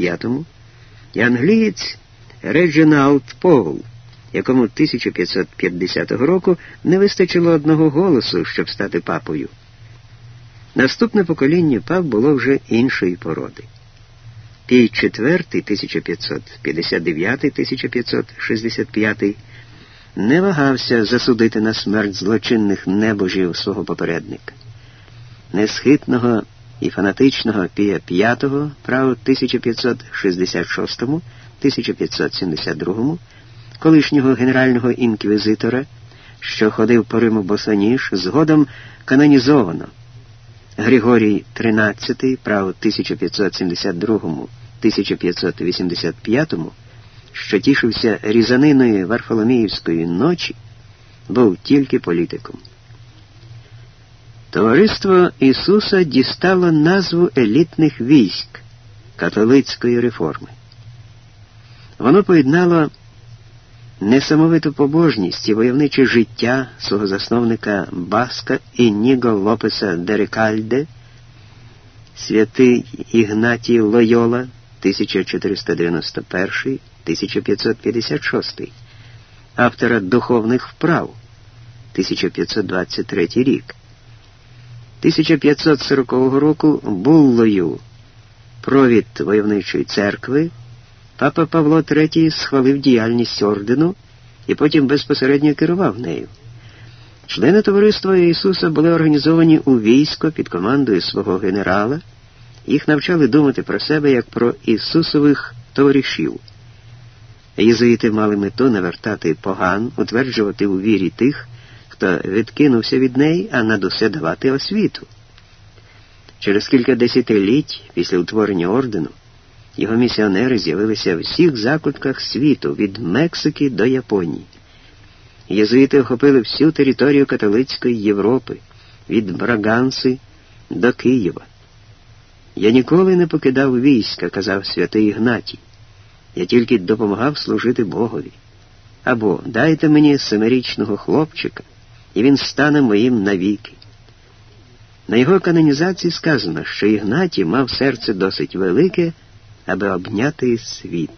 1555-му, і англієць Реджиналд Повл, якому 1550 року не вистачило одного голосу, щоб стати папою. Наступне покоління пап було вже іншої породи. Пій IV 1559-1565 не вагався засудити на смерть злочинних небожів свого попередника. Несхитного і фанатичного Пія V, право 1566-1572, колишнього генерального інквізитора, що ходив по Риму босоніж, згодом канонізовано. Григорій XIII, право 1572-1585, що тішився різаниною Варфоломіївської ночі, був тільки політиком. Товариство Ісуса дістало назву елітних військ католицької реформи. Воно поєднало несамовиту побожність і войовниче життя свого засновника Баска і Ніго Лопеса Дерекальде, святий Ігнатій Лойола 1491-1556, автора духовних вправ 1523 рік. 1540 року Буллою провід войовничої церкви папа Павло III схвалив діяльність ордену і потім безпосередньо керував нею. Члени Товариства Ісуса були організовані у військо під командою свого генерала, їх навчали думати про себе як про Ісусових товаришів. Єзуїти мали мету навертати поган, утверджувати у вірі тих, хто відкинувся від неї, а над усе давати освіту. Через кілька десятиліть після утворення ордену його місіонери з'явилися в всіх закутках світу від Мексики до Японії. Єзуїти охопили всю територію католицької Європи, від Браганси до Києва. Я ніколи не покидав війська, казав святий Ігнатій. Я тільки допомагав служити Богові. Або дайте мені семирічного хлопчика і він стане моїм навіки. На його канонізації сказано, що Ігнатій мав серце досить велике, аби обняти світ.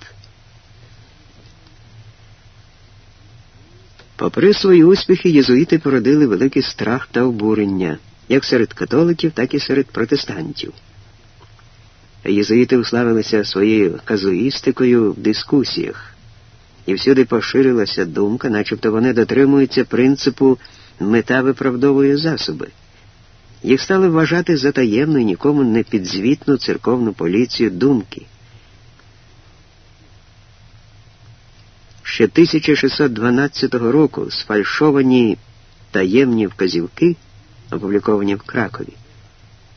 Попри свої успіхи, єзуїти породили великий страх та обурення, як серед католиків, так і серед протестантів. Єзуїти уславилися своєю казуїстикою в дискусіях, і всюди поширилася думка, начебто вони дотримуються принципу мета виправдовує засоби. Їх стали вважати за таємну і нікому не підзвітну церковну поліцію думки. Ще 1612 року сфальшовані таємні вказівки, опубліковані в Кракові,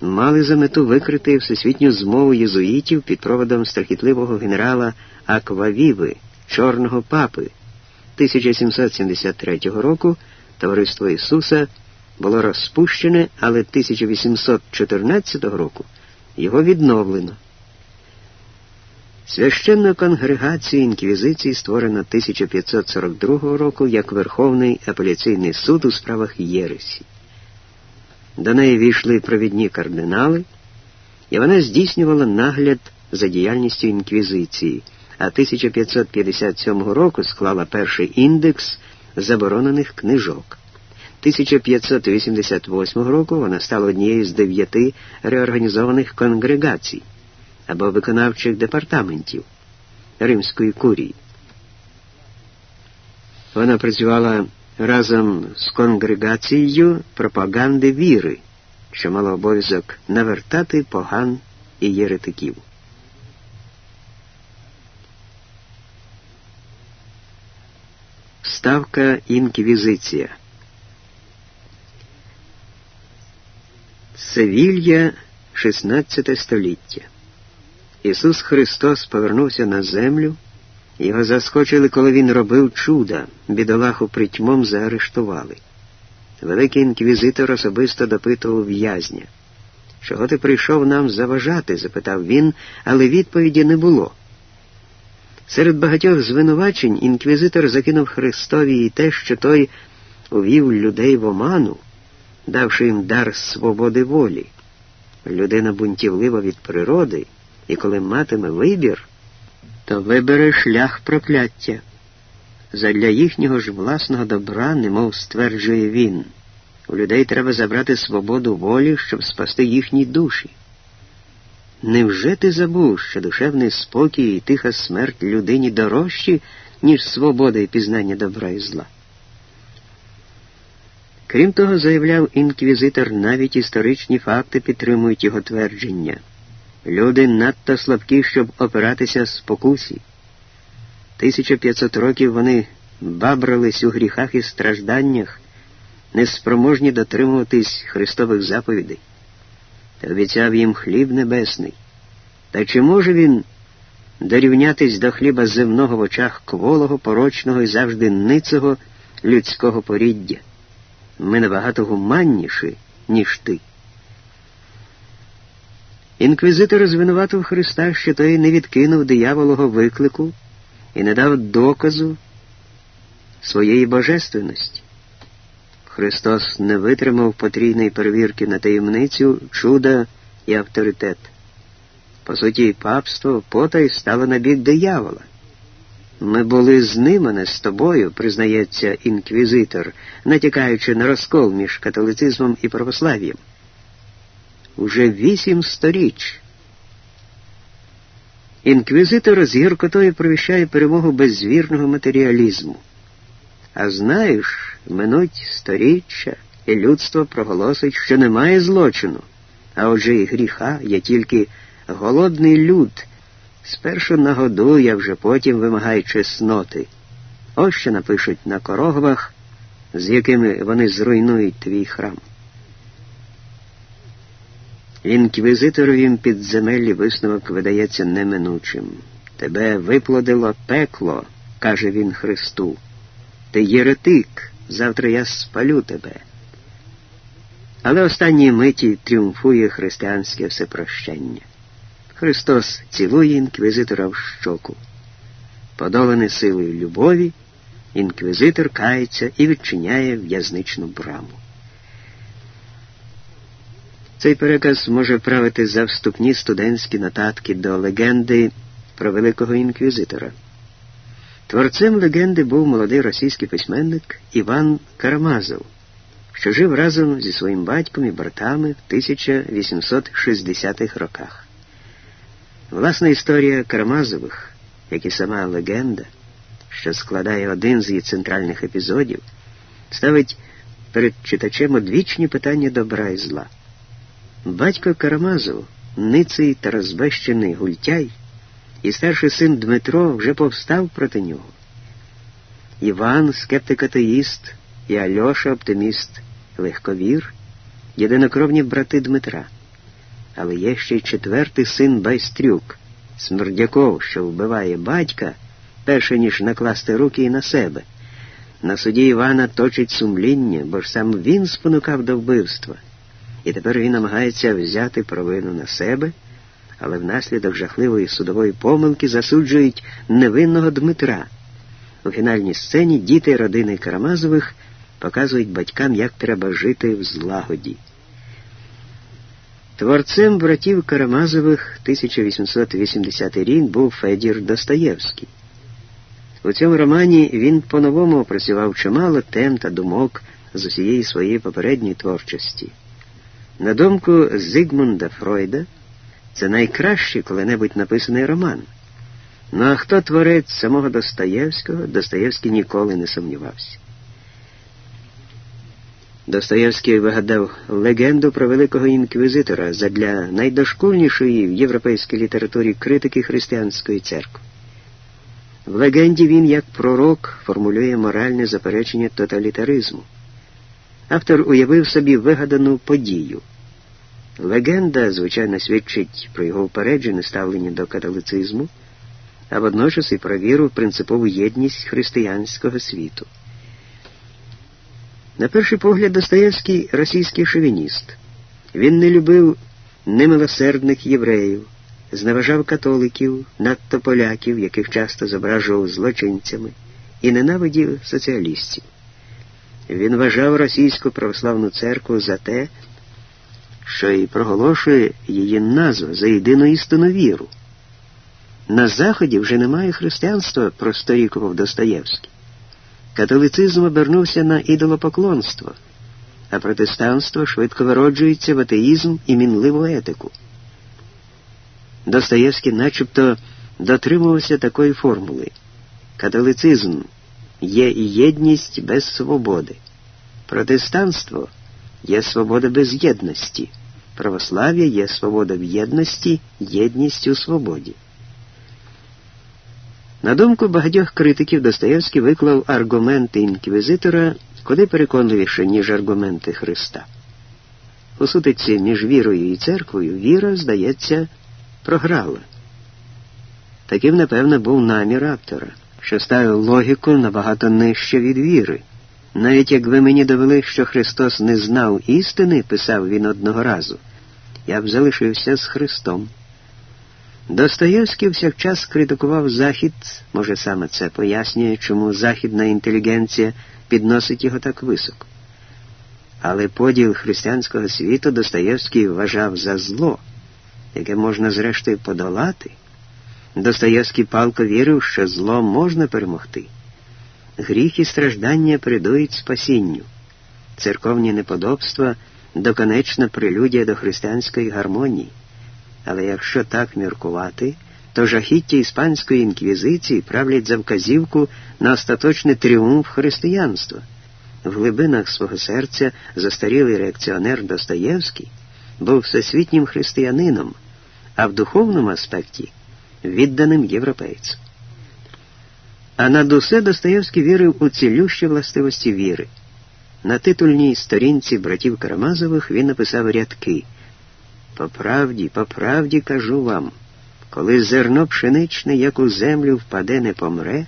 мали за мету викрити всесвітню змову єзуїтів під проводом страхітливого генерала Аквавіви, Чорного папи 1773 року. Товариство Ісуса було розпущене, але 1814 року його відновлено. Священну конгрегацію інквізиції створено 1542 року як Верховний апеляційний суд у справах Єресі. До неї війшли провідні кардинали, і вона здійснювала нагляд за діяльністю інквізиції, а 1557 року склала перший індекс заборонених книжок. 1588 року вона стала однією з дев'яти реорганізованих конгрегацій або виконавчих департаментів Римської курії. Вона працювала разом з конгрегацією пропаганди віри, що мала обов'язок навертати поган і єретиків. Ставка інквізиція. Севілья, 16 століття. Ісус Христос повернувся на землю, його заскочили, коли він робив чуда, бідолаху притьмом заарештували. Великий інквізитор особисто допитував в'язня. Чого ти прийшов нам заважати? запитав він, але відповіді не було. Серед багатьох звинувачень інквізитор закинув Христові і те, що той увів людей в оману, давши їм дар свободи волі. Людина бунтівлива від природи і коли матиме вибір, то вибере шлях прокляття. Задля їхнього ж власного добра, немов стверджує він. У людей треба забрати свободу волі, щоб спасти їхні душі. Невже ти забув, що душевний спокій і тиха смерть людині дорожчі, ніж свобода і пізнання добра і зла? Крім того, заявляв інквізитор, навіть історичні факти підтримують його твердження. Люди надто слабкі, щоб опиратися спокусі. 1500 років вони бабрались у гріхах і стражданнях, неспроможні дотримуватись Христових заповідей, та обіцяв їм хліб небесний. Та чи може він дорівнятись до хліба земного в очах кволого, порочного і завжди ницого людського поріддя? Ми набагато гуманніші, ніж ти. Інквізитор звинуватив Христа, що той не відкинув дияволого виклику і не дав доказу своєї божественності. Христос не витримав потрійної перевірки на таємницю, чуда і авторитет. По суті, папство потай стало на бік диявола. Ми були з ним, не з тобою, признається інквізитор, натякаючи на розкол між католицизмом і православ'ям. Уже вісім сторіч. Інквізитор з гіркотою провіщає перемогу безвірного матеріалізму. А знаєш, минуть сторіччя, і людство проголосить, що немає злочину, а отже і гріха є тільки голодний люд. Спершу нагодує, а вже потім вимагає чесноти. Ось що напишуть на короговах, з якими вони зруйнують твій храм. Інквізиторовім підземеллі висновок видається неминучим. Тебе виплодило пекло, каже він Христу. Ти єретик, завтра я спалю тебе. Але останній миті тріумфує християнське всепрощення. Христос цілує інквізитора в щоку. Подолений силою любові, інквізитор кається і відчиняє в'язничну браму. Цей переказ може правити за вступні студентські нотатки до легенди про великого інквізитора. Творцем легенди був молодий російський письменник Іван Карамазов, що жив разом зі своїм батьком і братами в 1860-х роках. Власна історія Карамазових, як і сама легенда, що складає один з її центральних епізодів, ставить перед читачем одвічні питання добра і зла. Батько Карамазов, ниций та розбещений гультяй, і старший син Дмитро вже повстав проти нього. Іван, скептик-атеїст, і Альоша, оптиміст, легковір, єдинокровні брати Дмитра. Але є ще й четвертий син Байстрюк, Смердяков, що вбиває батька, перше ніж накласти руки і на себе. На суді Івана точить сумління, бо ж сам він спонукав до вбивства. І тепер він намагається взяти провину на себе, але внаслідок жахливої судової помилки засуджують невинного Дмитра. У фінальній сцені діти родини Карамазових показують батькам, як треба жити в злагоді. Творцем братів Карамазових 1880 рік був Федір Достоєвський. У цьому романі він по-новому опрацював чимало тем та думок з усієї своєї попередньої творчості. На думку Зигмунда Фройда, це найкращий коли-небудь написаний роман. Ну а хто творець самого Достоєвського, Достоєвський ніколи не сумнівався. Достоєвський вигадав легенду про великого інквізитора задля найдошкульнішої в європейській літературі критики християнської церкви. В легенді він, як пророк, формулює моральне заперечення тоталітаризму. Автор уявив собі вигадану подію. Легенда, звичайно, свідчить про його упереджене ставлення до католицизму, а водночас і про віру в принципову єдність християнського світу. На перший погляд, Достоєвський російський шовініст. Він не любив немилосердних євреїв, зневажав католиків, надто поляків, яких часто зображував злочинцями, і ненавидів соціалістів. Він вважав російську православну церкву за те, що й проголошує її назву за єдину істинну віру. На Заході вже немає християнства, просторікував Достоєвський. Католицизм обернувся на ідолопоклонство, а протестанство швидко вироджується в атеїзм і мінливу етику. Достоєвський начебто дотримувався такої формули. Католицизм є єдність без свободи. Протестанство є свобода без єдності. Православ'я є свобода в єдності, єдність у свободі. На думку багатьох критиків, Достоєвський виклав аргументи інквізитора куди переконливіше, ніж аргументи Христа. У сутиці між вірою і церквою віра, здається, програла. Таким, напевно, був намір автора, що ставив логіку набагато нижче від віри. Навіть якби мені довели, що Христос не знав істини, писав він одного разу, я б залишився з Христом. Достоєвський всякчас критикував Захід, може саме це пояснює, чому західна інтелігенція підносить його так високо. Але поділ християнського світу Достоєвський вважав за зло, яке можна зрештою подолати. Достоєвський палко вірив, що зло можна перемогти. Гріх і страждання придують спасінню, церковні неподобства доконечна прелюдія до християнської гармонії. Але якщо так міркувати, то жахіття іспанської інквізиції правлять за вказівку на остаточний тріумф християнства. В глибинах свого серця застарілий реакціонер Достоєвський був всесвітнім християнином, а в духовному аспекті відданим європейцем. А над усе Достоєвський вірив у цілющі властивості віри. На титульній сторінці братів Карамазових він написав рядки. По правді, по правді кажу вам, коли зерно пшеничне, як у землю впаде, не помре,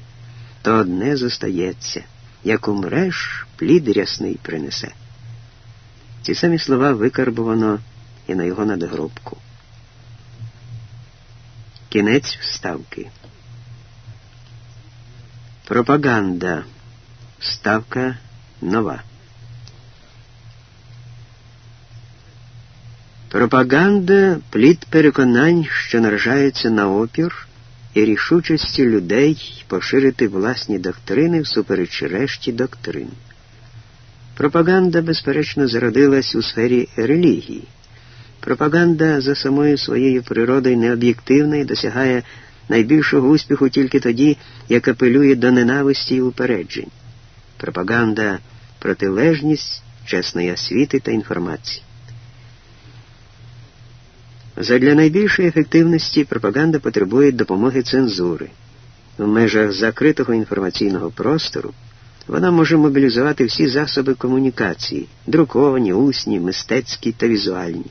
то одне зостається, як умреш, плід рясний принесе. Ці самі слова викарбувано і на його надгробку. Кінець вставки. Пропаганда. Вставка нова. Пропаганда плід переконань, що наражається на опір і рішучості людей поширити власні доктрини всупереч решті доктрин. Пропаганда, безперечно, зародилась у сфері релігії. Пропаганда за самою своєю природою необ'єктивна і досягає найбільшого успіху тільки тоді, як апелює до ненависті і упереджень. Пропаганда протилежність чесної освіти та інформації. Задля найбільшої ефективності пропаганда потребує допомоги цензури. В межах закритого інформаційного простору вона може мобілізувати всі засоби комунікації друковані, усні, мистецькі та візуальні,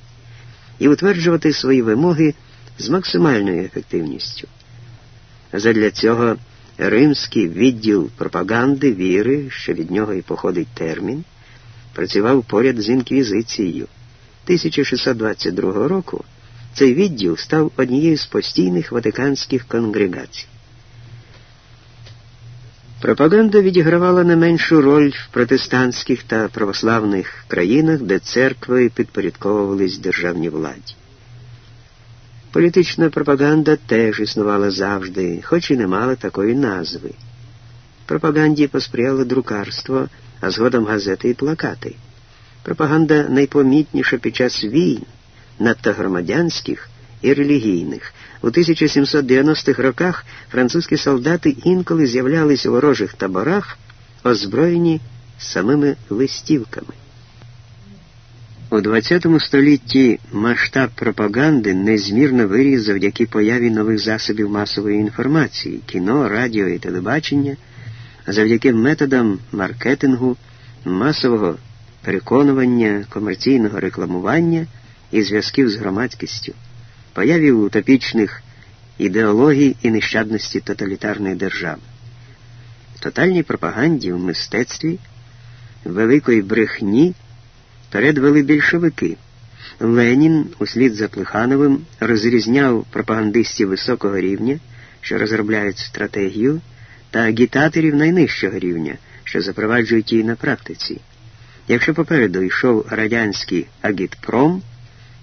і утверджувати свої вимоги з максимальною ефективністю. Задля цього римський відділ пропаганди віри, що від нього і походить термін, працював поряд з інквізицією. 1622 року цей відділ став однією з постійних ватиканських конгрегацій. Пропаганда відігравала не меншу роль в протестантських та православних країнах, де церкви підпорядковувались державній владі. Політична пропаганда теж існувала завжди, хоч і не мала такої назви. Пропаганді посприяло друкарство, а згодом газети і плакати. Пропаганда найпомітніша під час війн надто громадянських і релігійних. У 1790-х роках французькі солдати інколи з'являлись у ворожих таборах, озброєні самими листівками. У ХХ столітті масштаб пропаганди незмірно виріс завдяки появі нових засобів масової інформації, кіно, радіо і телебачення, завдяки методам маркетингу, масового переконування, комерційного рекламування і зв'язків з громадськістю, появі утопічних ідеологій і нещадності тоталітарної держави, тотальній пропаганді в мистецтві, великої брехні передвели більшовики. Ленін, услід за Плехановим, розрізняв пропагандистів високого рівня, що розробляють стратегію, та агітаторів найнижчого рівня, що запроваджують її на практиці. Якщо попереду йшов радянський агітпром,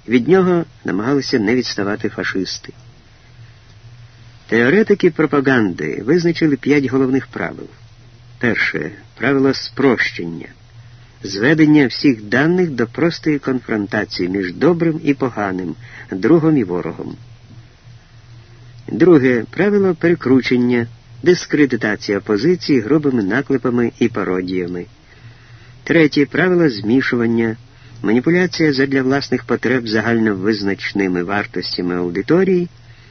від нього намагалися не відставати фашисти. Теоретики пропаганди визначили п'ять головних правил. Перше правило спрощення, зведення всіх даних до простої конфронтації між добрим і поганим, другом і ворогом. Друге правило перекручення, дискредитація позиції грубими наклепами і пародіями. Третє правило змішування, маніпуляція задля власних потреб загальновизначними вартостями аудиторії,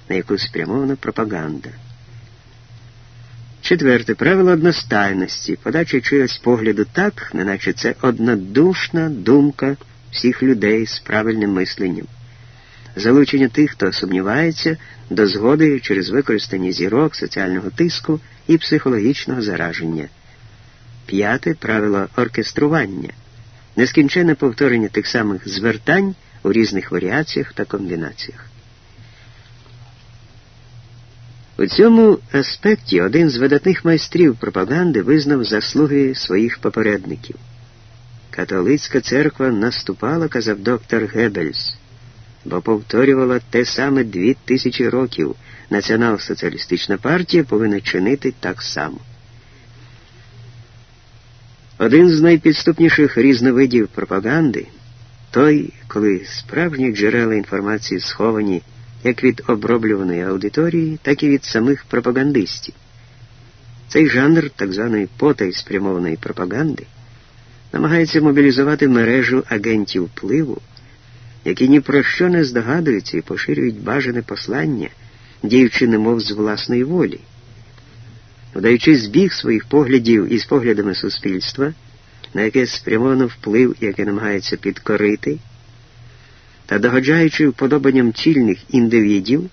на яку спрямована пропаганда. Четверте правило одностайності, подача чогось погляду так, неначе це однодушна думка всіх людей з правильним мисленням залучення тих, хто сумнівається, до згоди через використання зірок, соціального тиску і психологічного зараження. П'яте правило оркестрування, нескінченне повторення тих самих звертань у різних варіаціях та комбінаціях. У цьому аспекті один з видатних майстрів пропаганди визнав заслуги своїх попередників. Католицька церква наступала, казав доктор Геббельс, бо повторювала те саме дві тисячі років. Націонал-соціалістична партія повинна чинити так само. Один з найпідступніших різновидів пропаганди той, коли справжні джерела інформації сховані як від оброблюваної аудиторії, так і від самих пропагандистів. Цей жанр так званої потай спрямованої пропаганди намагається мобілізувати мережу агентів впливу які ні про що не здогадуються і поширюють бажане послання, діючи немов з власної волі. Вдаючи збіг своїх поглядів із поглядами суспільства, на яке спрямовано вплив, який намагається підкорити, та догоджаючи вподобанням чільних індивідів,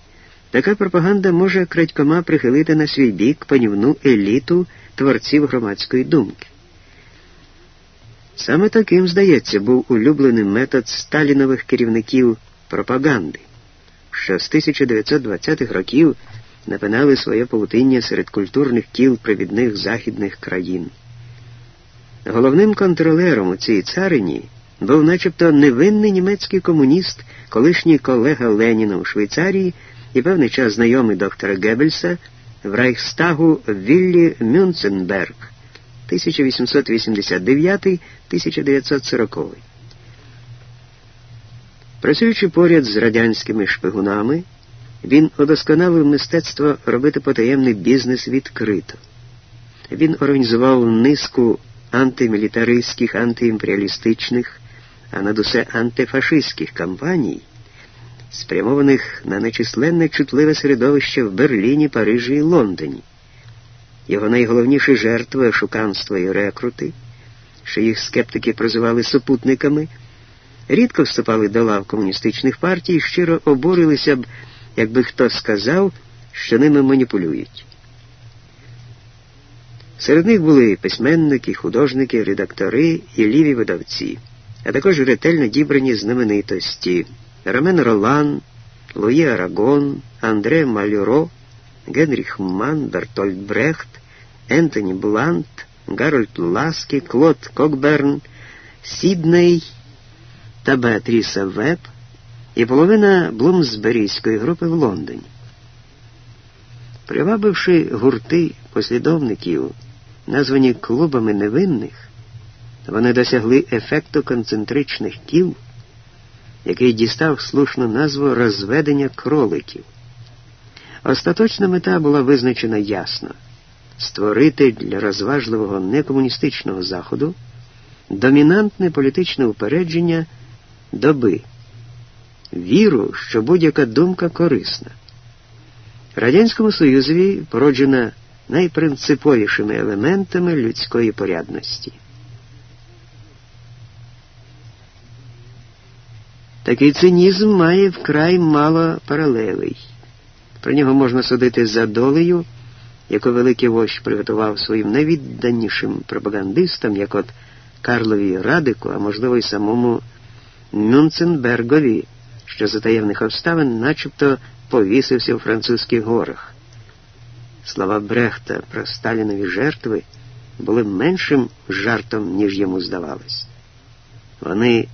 така пропаганда може крадькома прихилити на свій бік панівну еліту творців громадської думки. Саме таким, здається, був улюблений метод сталінових керівників пропаганди, що з 1920-х років напинали своє павутиння серед культурних кіл провідних західних країн. Головним контролером у цій царині був начебто невинний німецький комуніст, колишній колега Леніна у Швейцарії і певний час знайомий доктора Геббельса в Райхстагу Віллі Мюнценберг. 1889-1940. Працюючи поряд з радянськими шпигунами, він удосконалив мистецтво робити потаємний бізнес відкрито. Він організував низку антимілітаристських, антиімперіалістичних, а над усе антифашистських кампаній, спрямованих на нечисленне чутливе середовище в Берліні, Парижі і Лондоні. Його найголовніші жертви шуканства і рекрути, що їх скептики прозивали супутниками, рідко вступали до лав комуністичних партій і щиро обурилися б, якби хто сказав, що ними маніпулюють. Серед них були письменники, художники, редактори і ліві видавці, а також ретельно дібрані знаменитості Ромен Ролан, Луї Арагон, Андре Мальро, Генріх Ман, Бертольд Брехт, Ентоні Блант, Гарольд Ласкі, Клод Кокберн, Сідней та Беатріса Вебб і половина Блумсберійської групи в Лондоні. Привабивши гурти послідовників, названі клубами невинних, вони досягли ефекту концентричних кіл, який дістав слушну назву розведення кроликів. Остаточна мета була визначена ясно створити для розважливого некомуністичного заходу домінантне політичне упередження доби, віру, що будь-яка думка корисна. Радянському Союзові породжена найпринциповішими елементами людської порядності. Такий цинізм має вкрай мало паралелей. Про нього можна судити за долею, яку великий вождь приготував своїм найвідданішим пропагандистам, як от Карлові Радику, а можливо й самому Мюнценбергові, що за таємних обставин начебто повісився у французьких горах. Слова Брехта про Сталінові жертви були меншим жартом, ніж йому здавалось. Вони,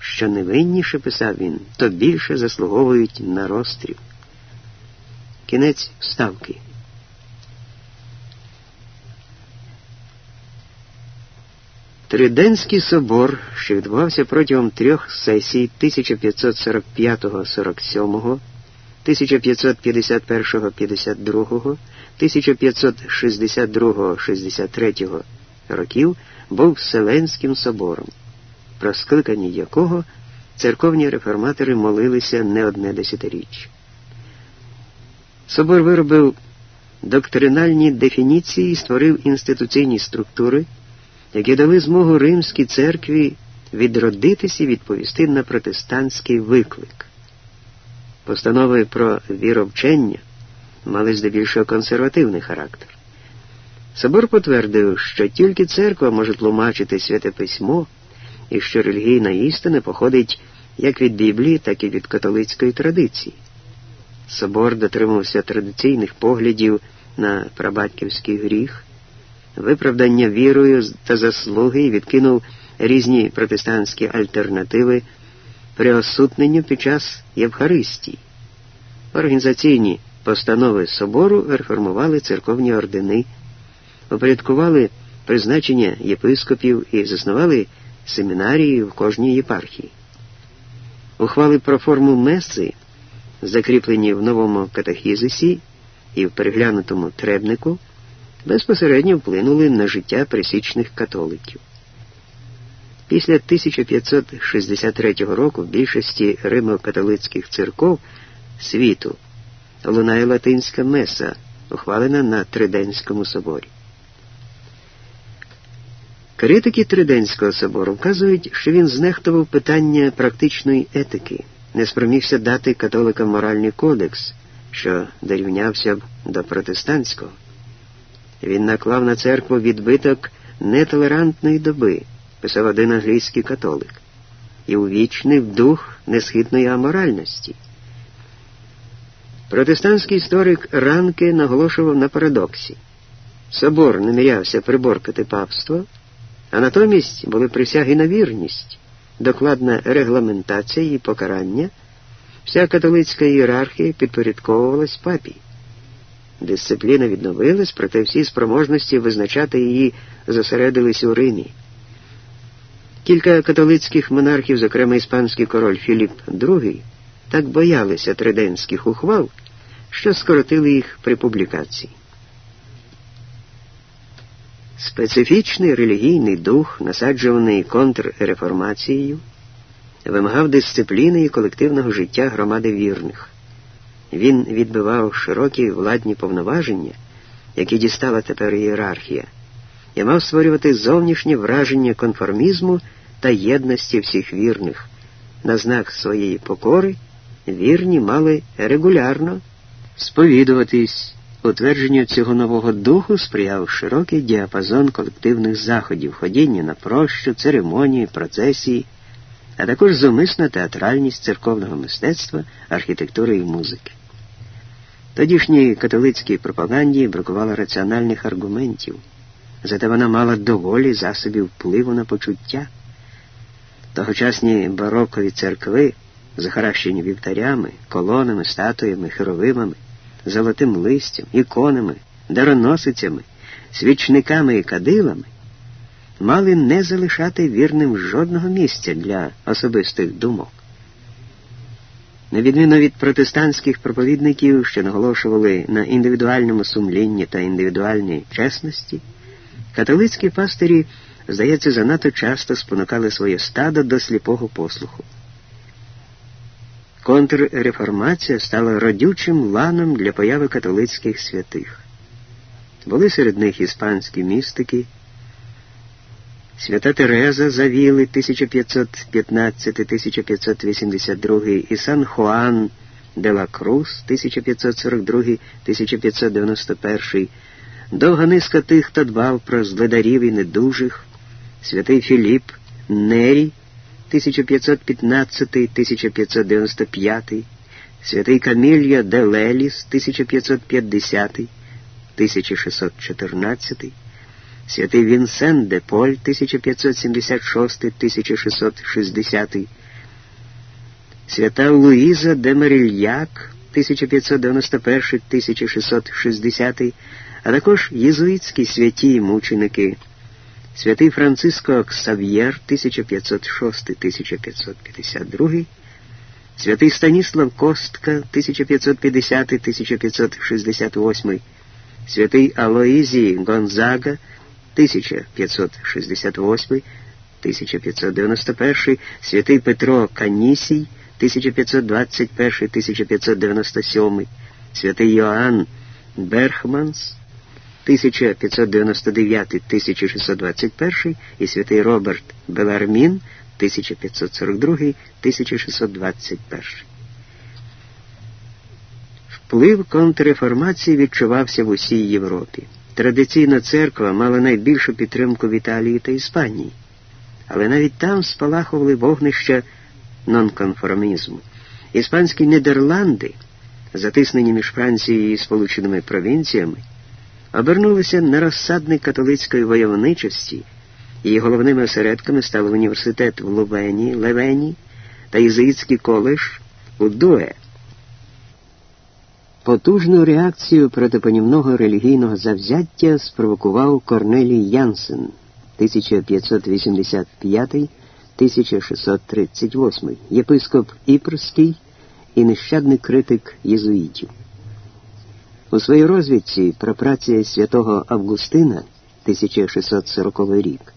що невинніше писав він, то більше заслуговують на розстріл. Кінець ставки. Триденський собор, що відбувався протягом трьох сесій 1545-47, 1551-52, 1562-63 років, був Вселенським собором, про скликання якого церковні реформатори молилися не одне десятиріччя. Собор виробив доктринальні дефініції і створив інституційні структури, які дали змогу Римській церкві відродитися і відповісти на протестантський виклик. Постанови про віровчення мали здебільшого консервативний характер. Собор потвердив, що тільки церква може тлумачити святе письмо і що релігійна істина походить як від Біблії, так і від католицької традиції. Собор дотримався традиційних поглядів на прабатьківський гріх, виправдання вірою та заслуги і відкинув різні протестантські альтернативи при осутненню під час Євхаристії. Організаційні постанови собору реформували церковні ордени, упорядкували призначення єпископів і заснували семінарії в кожній єпархії. Ухвали про форму меси, закріплені в новому катахізисі і в переглянутому требнику, безпосередньо вплинули на життя присічних католиків. Після 1563 року в більшості римо-католицьких церков світу лунає латинська меса, ухвалена на Триденському соборі. Критики Триденського собору вказують, що він знехтував питання практичної етики, не спромігся дати католикам моральний кодекс, що дорівнявся б до протестантського. Він наклав на церкву відбиток нетолерантної доби, писав один англійський католик, і увічнив дух несхитної аморальності. Протестантський історик Ранке наголошував на парадоксі. Собор намірявся приборкати папство, а натомість були присяги на вірність, докладна регламентація і покарання. Вся католицька ієрархія підпорядковувалась папі. Дисципліна відновилась, проте всі спроможності визначати її зосередились у Римі. Кілька католицьких монархів, зокрема іспанський король Філіп II, так боялися триденських ухвал, що скоротили їх при публікації. Специфічний релігійний дух, насаджуваний контрреформацією, вимагав дисципліни і колективного життя громади вірних. Він відбивав широкі владні повноваження, які дістала тепер ієрархія, і мав створювати зовнішнє враження конформізму та єдності всіх вірних. На знак своєї покори вірні мали регулярно сповідуватись. Утвердженню цього нового духу сприяв широкий діапазон колективних заходів, ходіння на прощу, церемонії, процесії, а також зумисна театральність церковного мистецтва, архітектури і музики. Тодішній католицькій пропаганді бракувало раціональних аргументів, зате вона мала доволі засобів впливу на почуття. Тогочасні барокові церкви, захаращені вівтарями, колонами, статуями, херовимами, золотим листям, іконами, дароносицями, свічниками і кадилами, мали не залишати вірним жодного місця для особистих думок. На відміну від протестантських проповідників, що наголошували на індивідуальному сумлінні та індивідуальній чесності, католицькі пастирі, здається, занадто часто спонукали своє стадо до сліпого послуху. Контрреформація стала родючим ланом для появи католицьких святих. Були серед них іспанські містики, свята Тереза Завіли 1515-1582 і Сан Хуан де ла Крус 1542-1591, довга низка тих, хто дбав про зледарів і недужих, святий Філіп Нері 1515-1595, святий Камілья де Леліс 1550-1614, святий Вінсен де Поль 1576-1660, свята Луїза де Мерильяк 1591-1660, а також єзуїтські святі і мученики, святий Франциско Ксав'єр 1506-1552, святий Станіслав Костка 1550-1568, святий Алоїзій Гонзага 1568, 1591, святий Петро Канісій 1521-1597, святий Йоанн Берхманс 1599-1621 і святий Роберт Белармін 1542-1621. Вплив контрреформації відчувався в усій Європі. Традиційна церква мала найбільшу підтримку в Італії та Іспанії, але навіть там спалахували вогнища нонконформізму. Іспанські Нідерланди, затиснені між Францією і Сполученими провінціями, обернулися на розсадник католицької войовничості, її головними осередками стали університет в Лувені, Левені та єзуїтський коледж у Дуе. Потужну реакцію проти панівного релігійного завзяття спровокував Корнелій Янсен 1585-1638, єпископ Іпрський і нещадний критик єзуїтів. У своїй розвідці про праці святого Августина 1640 рік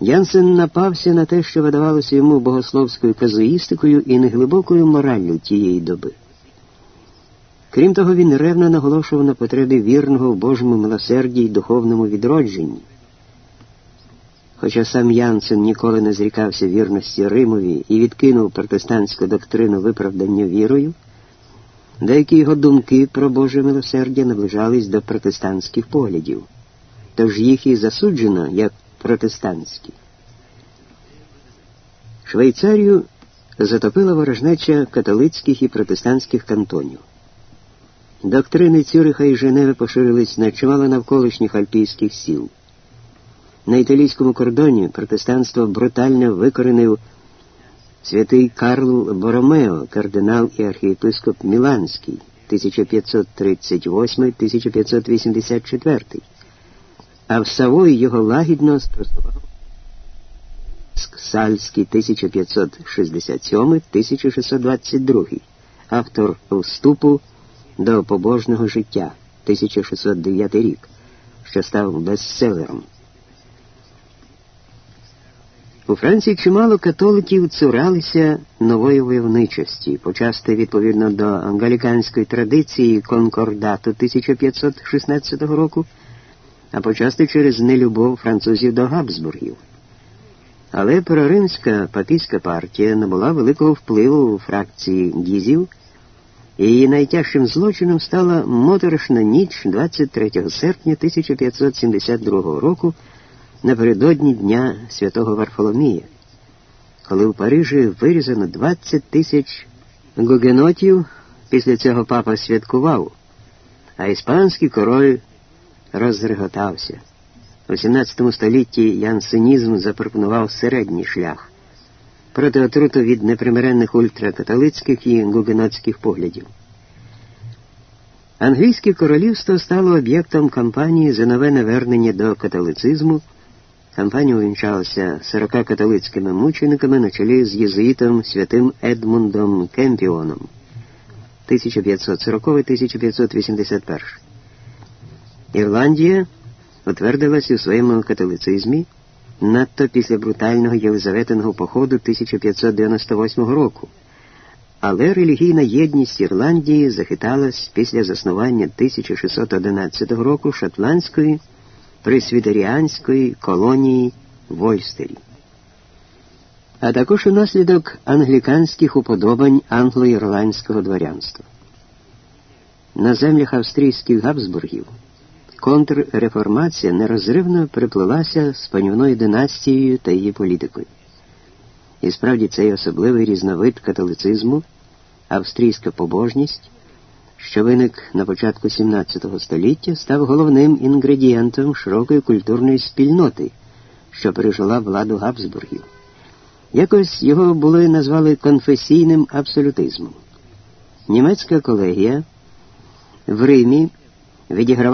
Янсен напався на те, що видавалося йому богословською казуїстикою і неглибокою мораллю тієї доби. Крім того, він ревно наголошував на потребі вірного в Божому милосерді й духовному відродженні. Хоча сам Янсен ніколи не зрікався вірності Римові і відкинув протестантську доктрину виправдання вірою, деякі його думки про Боже милосердя наближались до протестантських поглядів, тож їх і засуджено як протестантські. Швейцарію затопила ворожнеча католицьких і протестантських кантонів. Доктрини Цюриха і Женеви поширились на чимало навколишніх альпійських сіл. На італійському кордоні протестанство брутально викоренив святий Карл Боромео, кардинал і архієпископ Міланський 1538-1584, а в Савої його лагідно спростував Сальський 1567-1622, автор вступу до побожного життя 1609 рік, що став бестселером. У Франції чимало католиків цуралися нової войовничості, почасти відповідно до ангаліканської традиції конкордату 1516 року, а почасти через нелюбов французів до Габсбургів. Але проримська папійська партія набула великого впливу у фракції гізів, і її найтяжчим злочином стала моторошна ніч 23 серпня 1572 року напередодні Дня Святого Варфоломія, коли в Парижі вирізано 20 тисяч гугенотів, після цього папа святкував, а іспанський король розреготався. У XVII столітті янсенізм запропонував середній шлях проти отруту від непримиренних ультракатолицьких і гугенотських поглядів. Англійське королівство стало об'єктом кампанії за нове навернення до католицизму. Кампанія увінчалася 40 католицькими мучениками на чолі з єзуїтом святим Едмундом Кемпіоном 1540-1581. Ірландія утвердилась у своєму католицизмі надто після брутального Єлизаветиного походу 1598 року. Але релігійна єдність Ірландії захиталась після заснування 1611 року шотландської пресвітеріанської колонії в Ольстері. А також унаслідок англіканських уподобань англо-ірландського дворянства. На землях австрійських Габсбургів контрреформація нерозривно приплилася з панівною династією та її політикою. І справді цей особливий різновид католицизму, австрійська побожність, що виник на початку XVII століття, став головним інгредієнтом широкої культурної спільноти, що пережила владу Габсбургів. Якось його були назвали конфесійним абсолютизмом. Німецька колегія в Римі відігравала